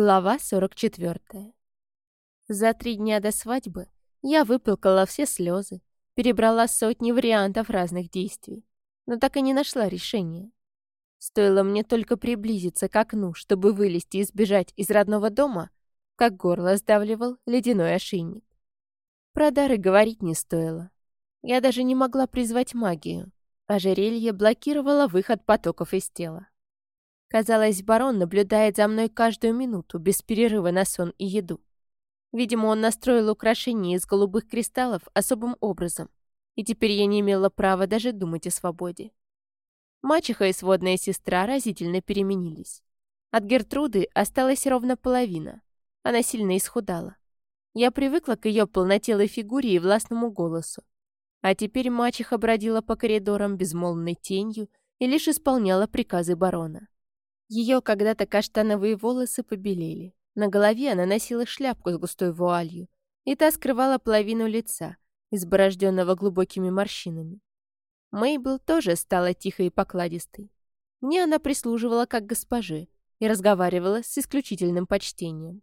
Глава 44. За три дня до свадьбы я выплакала все слезы, перебрала сотни вариантов разных действий, но так и не нашла решения. Стоило мне только приблизиться к окну, чтобы вылезти и сбежать из родного дома, как горло сдавливал ледяной ошейник. Про дары говорить не стоило. Я даже не могла призвать магию. Ожерелье блокировало выход потоков из тела. Казалось, барон наблюдает за мной каждую минуту, без перерыва на сон и еду. Видимо, он настроил украшение из голубых кристаллов особым образом, и теперь я не имела права даже думать о свободе. Мачеха и сводная сестра разительно переменились. От Гертруды осталась ровно половина. Она сильно исхудала. Я привыкла к ее полнотелой фигуре и властному голосу. А теперь мачеха бродила по коридорам безмолвной тенью и лишь исполняла приказы барона. Ее когда-то каштановые волосы побелели. На голове она носила шляпку с густой вуалью, и та скрывала половину лица, изборожденного глубокими морщинами. Мейбл тоже стала тихой и покладистой. Мне она прислуживала как госпоже и разговаривала с исключительным почтением.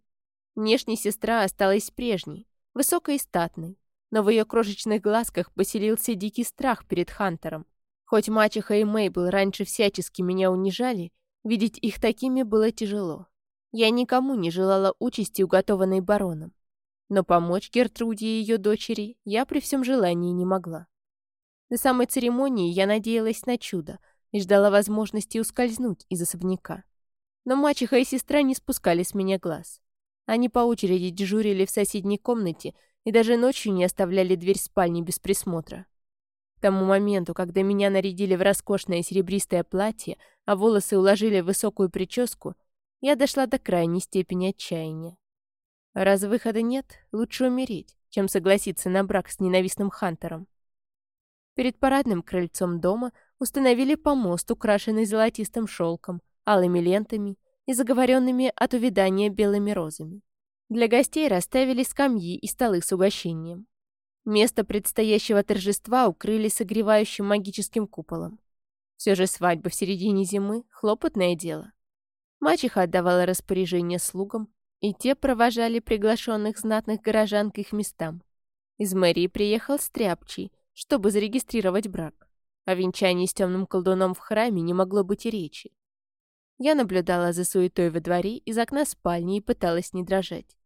Внешне сестра осталась прежней, высокой и статной, но в ее крошечных глазках поселился дикий страх перед Хантером. Хоть мачеха и Мейбл раньше всячески меня унижали, Видеть их такими было тяжело. Я никому не желала участи, уготованной бароном. Но помочь Гертруде и ее дочери я при всем желании не могла. До самой церемонии я надеялась на чудо и ждала возможности ускользнуть из особняка. Но мачеха и сестра не спускали с меня глаз. Они по очереди дежурили в соседней комнате и даже ночью не оставляли дверь спальни без присмотра. К тому моменту, когда меня нарядили в роскошное серебристое платье, а волосы уложили в высокую прическу, я дошла до крайней степени отчаяния. Раз выхода нет, лучше умереть, чем согласиться на брак с ненавистным Хантером. Перед парадным крыльцом дома установили помост, украшенный золотистым шелком, алыми лентами и заговоренными от увядания белыми розами. Для гостей расставили скамьи и столы с угощением. Место предстоящего торжества укрыли согревающим магическим куполом. Все же свадьба в середине зимы — хлопотное дело. Мачеха отдавала распоряжение слугам, и те провожали приглашенных знатных горожан к их местам. Из мэрии приехал Стряпчий, чтобы зарегистрировать брак. О венчании с темным колдуном в храме не могло быть и речи. Я наблюдала за суетой во дворе из окна спальни и пыталась не дрожать.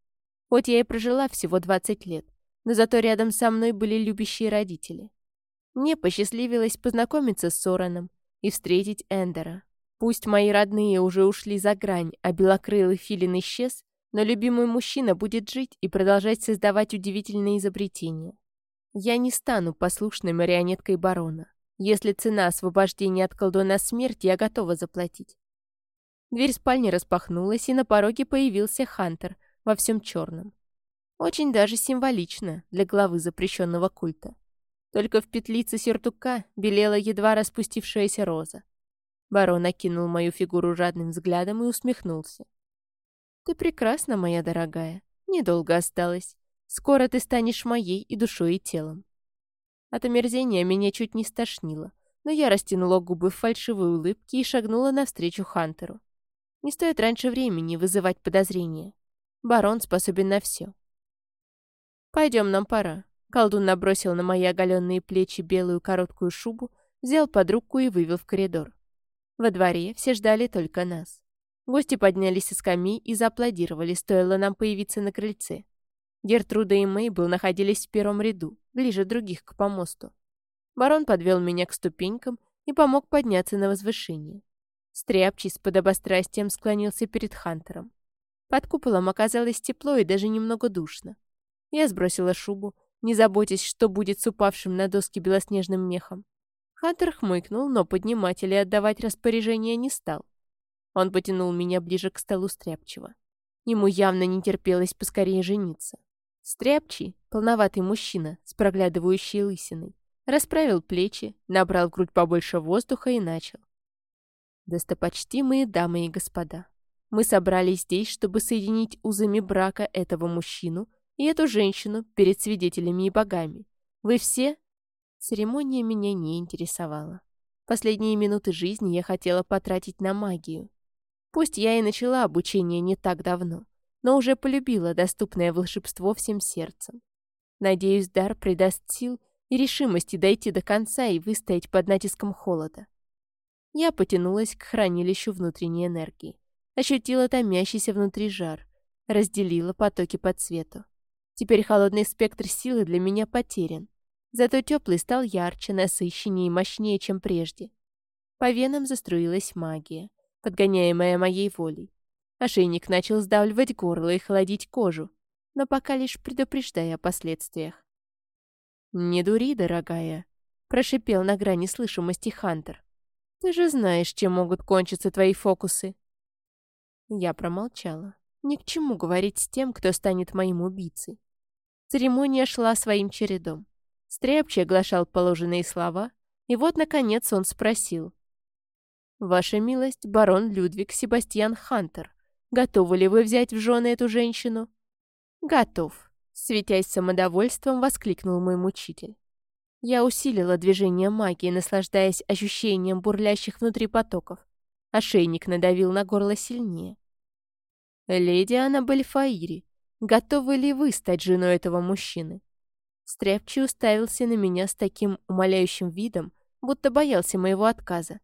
Хоть я и прожила всего 20 лет, но зато рядом со мной были любящие родители. Мне посчастливилось познакомиться с Сораном и встретить Эндера. Пусть мои родные уже ушли за грань, а белокрылый филин исчез, но любимый мужчина будет жить и продолжать создавать удивительные изобретения. Я не стану послушной марионеткой барона. Если цена освобождения от колдуна смерти, я готова заплатить. Дверь спальни распахнулась, и на пороге появился Хантер во всем черном. Очень даже символично для главы запрещенного культа. Только в петлице сюртука белела едва распустившаяся роза. Барон окинул мою фигуру жадным взглядом и усмехнулся. «Ты прекрасна, моя дорогая. Недолго осталось. Скоро ты станешь моей и душой, и телом». От омерзения меня чуть не стошнило, но я растянула губы в фальшивой улыбке и шагнула навстречу Хантеру. Не стоит раньше времени вызывать подозрения. Барон способен на все. «Пойдем, нам пора». Колдун набросил на мои оголенные плечи белую короткую шубу, взял под руку и вывел в коридор. Во дворе все ждали только нас. Гости поднялись со скамей и зааплодировали, стоило нам появиться на крыльце. Гертруда и Мейбл находились в первом ряду, ближе других к помосту. Барон подвел меня к ступенькам и помог подняться на возвышение. Стряпчий с подобострастием склонился перед Хантером. Под куполом оказалось тепло и даже немного душно. Я сбросила шубу, не заботясь, что будет с упавшим на доски белоснежным мехом. Хантер хмыкнул, но поднимать или отдавать распоряжение не стал. Он потянул меня ближе к столу Стряпчего. Ему явно не терпелось поскорее жениться. Стряпчий, полноватый мужчина с проглядывающей лысиной, расправил плечи, набрал в грудь побольше воздуха и начал. «Достопочтимые дамы и господа, мы собрались здесь, чтобы соединить узами брака этого мужчину и эту женщину перед свидетелями и богами. Вы все...» Церемония меня не интересовала. Последние минуты жизни я хотела потратить на магию. Пусть я и начала обучение не так давно, но уже полюбила доступное волшебство всем сердцем. Надеюсь, дар придаст сил и решимости дойти до конца и выстоять под натиском холода. Я потянулась к хранилищу внутренней энергии, ощутила томящийся внутри жар, разделила потоки по цвету. Теперь холодный спектр силы для меня потерян, зато теплый стал ярче, насыщеннее и мощнее, чем прежде. По венам заструилась магия, подгоняемая моей волей. Ошейник начал сдавливать горло и холодить кожу, но пока лишь предупреждая о последствиях. «Не дури, дорогая», — прошипел на грани слышимости Хантер. «Ты же знаешь, чем могут кончиться твои фокусы». Я промолчала. Ни к чему говорить с тем, кто станет моим убийцей. Церемония шла своим чередом. Стряпчий оглашал положенные слова, и вот, наконец, он спросил. «Ваша милость, барон Людвиг Себастьян Хантер, готовы ли вы взять в жены эту женщину?» «Готов», — светясь самодовольством, воскликнул мой мучитель. Я усилила движение магии, наслаждаясь ощущением бурлящих внутри потоков. Ошейник надавил на горло сильнее. «Леди Аннабель Фаири, готовы ли вы стать женой этого мужчины?» Стряпчий уставился на меня с таким умоляющим видом, будто боялся моего отказа.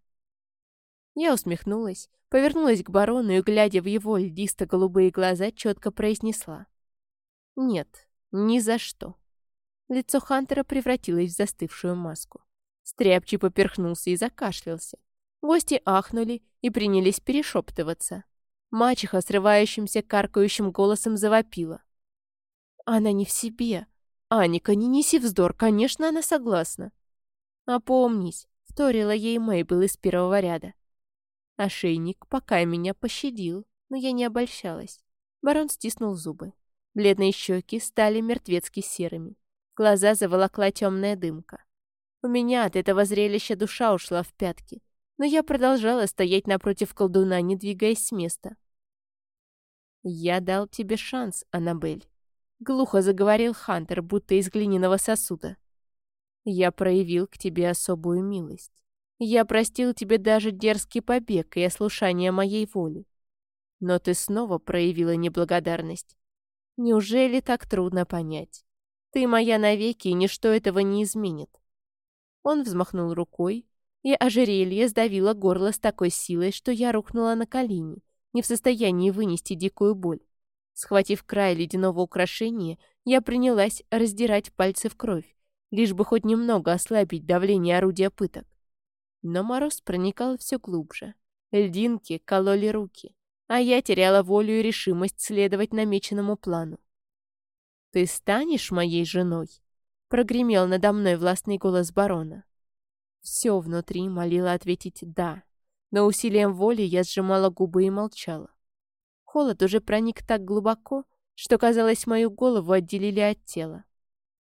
Я усмехнулась, повернулась к барону и, глядя в его льдисто-голубые глаза, четко произнесла. «Нет, ни за что». Лицо Хантера превратилось в застывшую маску. Стряпчий поперхнулся и закашлялся. Гости ахнули и принялись перешептываться. Мачеха срывающимся каркающим голосом завопила. «Она не в себе. Аника, не неси вздор, конечно, она согласна». «Опомнись», — вторила ей Мейбл из первого ряда. Ошейник пока меня пощадил, но я не обольщалась. Барон стиснул зубы. Бледные щеки стали мертвецки серыми. Глаза заволокла темная дымка. У меня от этого зрелища душа ушла в пятки, но я продолжала стоять напротив колдуна, не двигаясь с места. «Я дал тебе шанс, Аннабель», — глухо заговорил Хантер, будто из глиняного сосуда. «Я проявил к тебе особую милость. Я простил тебе даже дерзкий побег и ослушание моей воли. Но ты снова проявила неблагодарность. Неужели так трудно понять? Ты моя навеки, и ничто этого не изменит. Он взмахнул рукой, и ожерелье сдавило горло с такой силой, что я рухнула на колени, не в состоянии вынести дикую боль. Схватив край ледяного украшения, я принялась раздирать пальцы в кровь, лишь бы хоть немного ослабить давление орудия пыток. Но мороз проникал все глубже. Льдинки кололи руки, а я теряла волю и решимость следовать намеченному плану. «Ты станешь моей женой?» — прогремел надо мной властный голос барона. Все внутри молило ответить «да», но усилием воли я сжимала губы и молчала. Холод уже проник так глубоко, что, казалось, мою голову отделили от тела.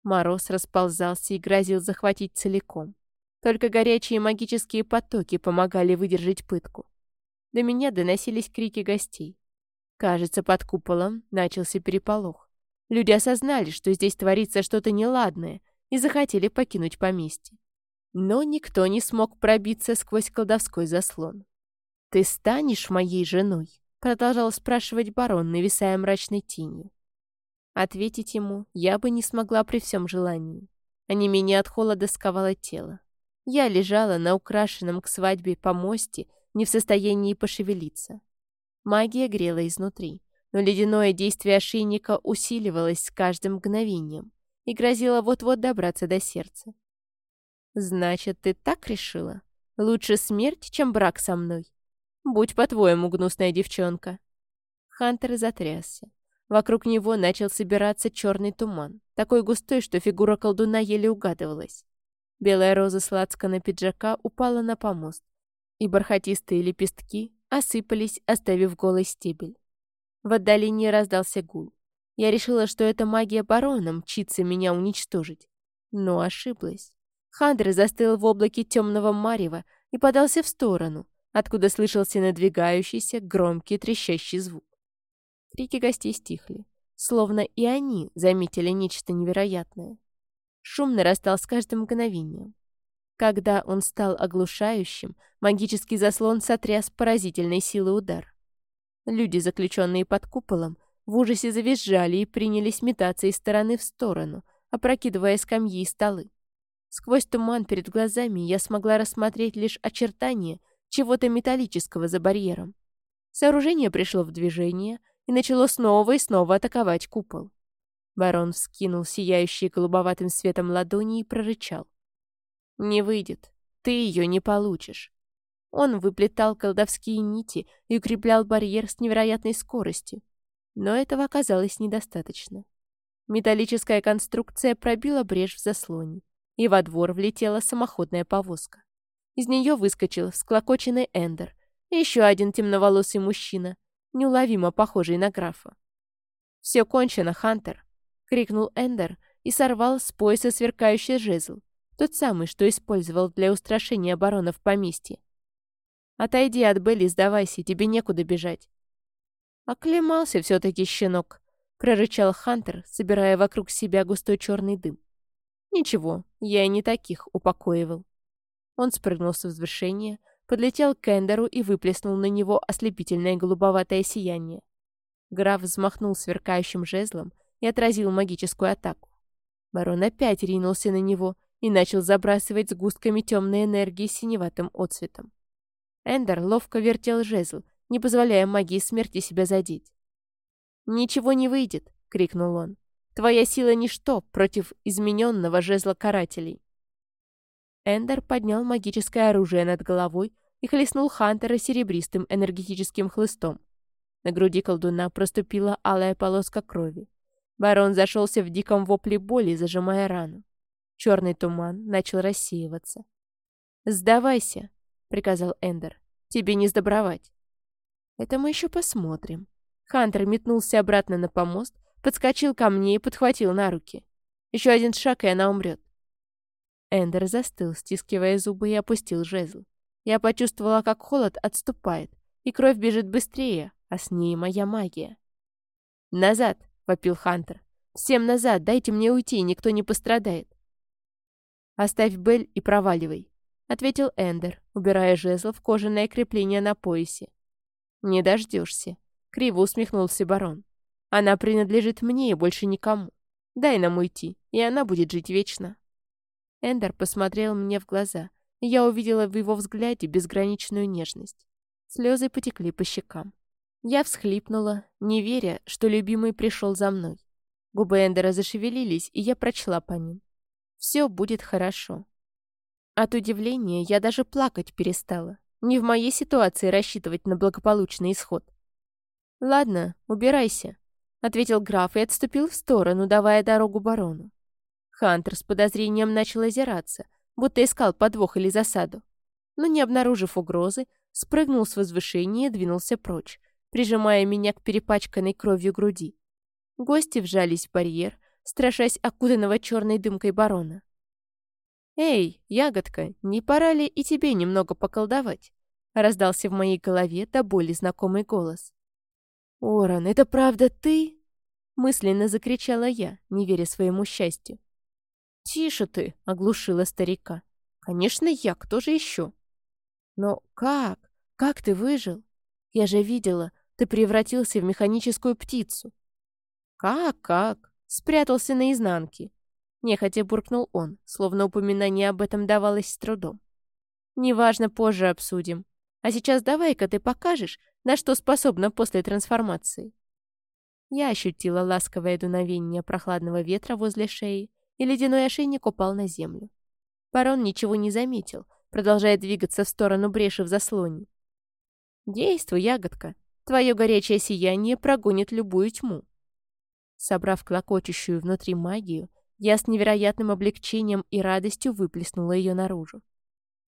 Мороз расползался и грозил захватить целиком. Только горячие магические потоки помогали выдержать пытку. До меня доносились крики гостей. Кажется, под куполом начался переполох. Люди осознали, что здесь творится что-то неладное, и захотели покинуть поместье. Но никто не смог пробиться сквозь колдовской заслон. «Ты станешь моей женой?» — продолжал спрашивать барон, нависая мрачной тенью. Ответить ему я бы не смогла при всем желании. А не менее от холода сковало тело. Я лежала на украшенном к свадьбе помосте, не в состоянии пошевелиться. Магия грела изнутри, но ледяное действие ошейника усиливалось с каждым мгновением и грозило вот-вот добраться до сердца. «Значит, ты так решила? Лучше смерть, чем брак со мной? Будь по-твоему, гнусная девчонка!» Хантер затрясся. Вокруг него начал собираться черный туман, такой густой, что фигура колдуна еле угадывалась. Белая роза сладкана пиджака упала на помост, и бархатистые лепестки осыпались, оставив голый стебель. В отдалении раздался гул. Я решила, что это магия барона мчится меня уничтожить. Но ошиблась. Хандр застыл в облаке темного марева и подался в сторону, откуда слышался надвигающийся громкий трещащий звук. Крики гостей стихли, словно и они заметили нечто невероятное. Шум нарастал с каждым мгновением. Когда он стал оглушающим, магический заслон сотряс поразительной силы удар. Люди, заключенные под куполом, в ужасе завизжали и принялись метаться из стороны в сторону, опрокидывая скамьи и столы. Сквозь туман перед глазами я смогла рассмотреть лишь очертания чего-то металлического за барьером. Сооружение пришло в движение и начало снова и снова атаковать купол. Барон вскинул сияющие голубоватым светом ладони и прорычал. «Не выйдет. Ты ее не получишь». Он выплетал колдовские нити и укреплял барьер с невероятной скоростью. Но этого оказалось недостаточно. Металлическая конструкция пробила брешь в заслоне, и во двор влетела самоходная повозка. Из нее выскочил всклокоченный Эндер и еще один темноволосый мужчина, неуловимо похожий на графа. «Все кончено, Хантер!» — крикнул Эндер и сорвал с пояса сверкающий жезл, тот самый, что использовал для устрашения обороны в поместье. «Отойди от Белли, сдавайся, тебе некуда бежать». «Оклемался все-таки щенок», — прорычал Хантер, собирая вокруг себя густой черный дым. «Ничего, я и не таких упокоивал». Он спрыгнул с возвышения, подлетел к Эндеру и выплеснул на него ослепительное голубоватое сияние. Граф взмахнул сверкающим жезлом и отразил магическую атаку. Барон опять ринулся на него и начал забрасывать сгустками темной энергии синеватым отцветом. Эндер ловко вертел жезл, не позволяя магии смерти себя задеть. «Ничего не выйдет!» — крикнул он. «Твоя сила — ничто против измененного жезла карателей!» Эндер поднял магическое оружие над головой и хлестнул Хантера серебристым энергетическим хлыстом. На груди колдуна проступила алая полоска крови. Барон зашелся в диком вопле боли, зажимая рану. Черный туман начал рассеиваться. «Сдавайся», — приказал Эндер. «Тебе не сдобровать». «Это мы еще посмотрим». Хантер метнулся обратно на помост, подскочил ко мне и подхватил на руки. Еще один шаг, и она умрет. Эндер застыл, стискивая зубы, и опустил жезл. Я почувствовала, как холод отступает, и кровь бежит быстрее, а с ней моя магия. «Назад!» — вопил Хантер. «Всем назад! Дайте мне уйти, никто не пострадает!» «Оставь Бель и проваливай», — ответил Эндер, убирая жезл в кожаное крепление на поясе. «Не дождешься», — криво усмехнулся барон. «Она принадлежит мне и больше никому. Дай нам уйти, и она будет жить вечно». Эндер посмотрел мне в глаза, и я увидела в его взгляде безграничную нежность. Слезы потекли по щекам. Я всхлипнула, не веря, что любимый пришел за мной. Губы Эндера зашевелились, и я прочла по ним. «Все будет хорошо». От удивления я даже плакать перестала. Не в моей ситуации рассчитывать на благополучный исход. «Ладно, убирайся», — ответил граф и отступил в сторону, давая дорогу барону. Хантер с подозрением начал озираться, будто искал подвох или засаду. Но, не обнаружив угрозы, спрыгнул с возвышения и двинулся прочь, прижимая меня к перепачканной кровью груди. Гости вжались в барьер, страшась окутанного черной дымкой барона. «Эй, ягодка, не пора ли и тебе немного поколдовать?» раздался в моей голове до боли знакомый голос. «Оран, это правда ты?» мысленно закричала я, не веря своему счастью. «Тише ты!» — оглушила старика. «Конечно я, кто же еще?» «Но как? Как ты выжил? Я же видела, ты превратился в механическую птицу». «Как, как?» — спрятался наизнанке. Нехотя буркнул он, словно упоминание об этом давалось с трудом. «Неважно, позже обсудим. А сейчас давай-ка ты покажешь, на что способна после трансформации». Я ощутила ласковое дуновение прохладного ветра возле шеи, и ледяной ошейник упал на землю. Барон ничего не заметил, продолжая двигаться в сторону бреши в заслоне. «Действуй, ягодка, твое горячее сияние прогонит любую тьму». Собрав клокочущую внутри магию, я с невероятным облегчением и радостью выплеснула ее наружу.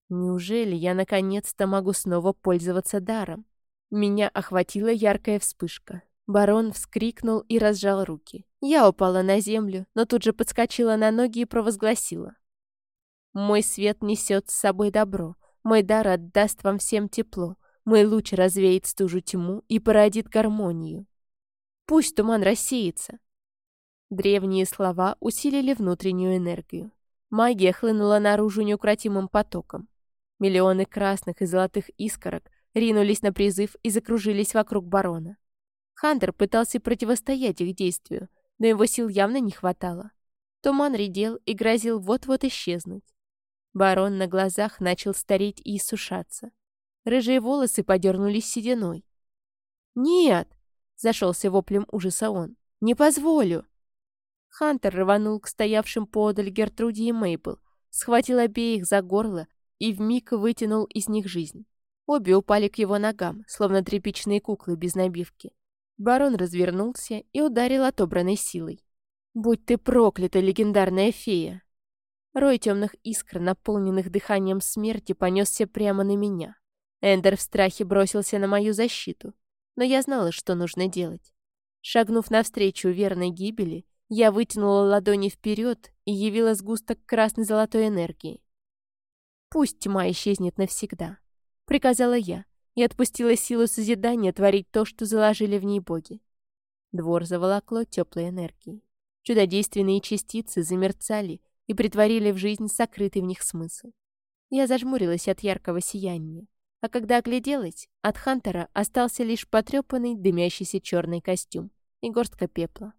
Неужели я наконец-то могу снова пользоваться даром? Меня охватила яркая вспышка. Барон вскрикнул и разжал руки. Я упала на землю, но тут же подскочила на ноги и провозгласила. «Мой свет несет с собой добро, мой дар отдаст вам всем тепло, мой луч развеет стужу тьму и породит гармонию. Пусть туман рассеется». Древние слова усилили внутреннюю энергию. Магия хлынула наружу неукротимым потоком. Миллионы красных и золотых искорок ринулись на призыв и закружились вокруг барона. Хантер пытался противостоять их действию, но его сил явно не хватало. Туман редел и грозил вот-вот исчезнуть. Барон на глазах начал стареть и иссушаться. Рыжие волосы подернулись сединой. «Нет!» — зашелся воплем ужаса он. «Не позволю!» Хантер рванул к стоявшим подаль Гертруде и Мейбл, схватил обеих за горло и вмиг вытянул из них жизнь. Обе упали к его ногам, словно тряпичные куклы без набивки. Барон развернулся и ударил отобранной силой. «Будь ты проклята, легендарная фея!» Рой темных искр, наполненных дыханием смерти, понесся прямо на меня. Эндер в страхе бросился на мою защиту, но я знала, что нужно делать. Шагнув навстречу верной гибели, я вытянула ладони вперед и явила сгусток красной-золотой энергии. «Пусть тьма исчезнет навсегда», — приказала я, и отпустила силу созидания творить то, что заложили в ней боги. Двор заволокло теплой энергией. Чудодейственные частицы замерцали и притворили в жизнь сокрытый в них смысл. Я зажмурилась от яркого сияния, а когда огляделась, от Хантера остался лишь потрепанный дымящийся черный костюм и горстка пепла.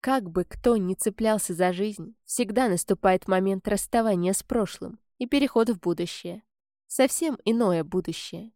Как бы кто ни цеплялся за жизнь, всегда наступает момент расставания с прошлым и переход в будущее. Совсем иное будущее.